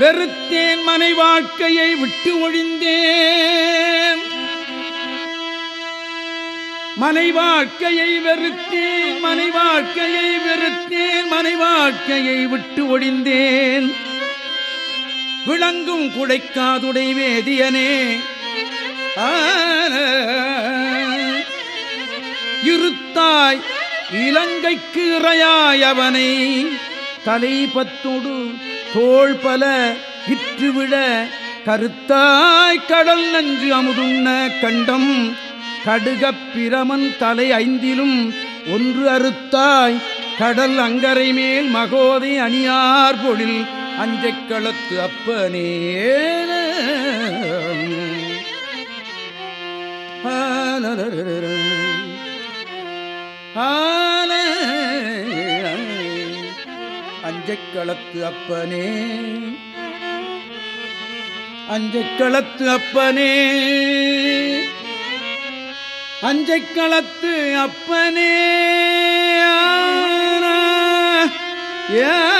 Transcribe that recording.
வெறுத்தேன் மனை வாழ்க்கையை விட்டு ஒழிந்தேன். மனை வாழ்க்கையை வெறுத்தேன் மனை வாழ்க்கையை வெறுத்தேன் மனை வாழ்க்கையை விட்டு ஒழிந்தேன். விளங்கும் குடைக்காதுடை வேதியனே. இருத்தாய் இலங்கைக்கு இறையாயவனை தலைபத்தோடு தலைபத்தொடு தோள் பல விற்றுவிட கருத்தாய் கடல் நஞ்சு அமுதுண்ண கண்டம் கடுகப் பிரமன் தலை ஐந்திலும் ஒன்று அறுத்தாய் கடல் அங்கரை மேல் மகோதை அணியார் பொழில் அஞ்சைக் களத்து அப்பனே. அஞ்சைக் களத்து அப்பனே. அஞ்சைக்களத்து அப்பனே. அஞ்சைக்களத்து அப்பனே. ஏ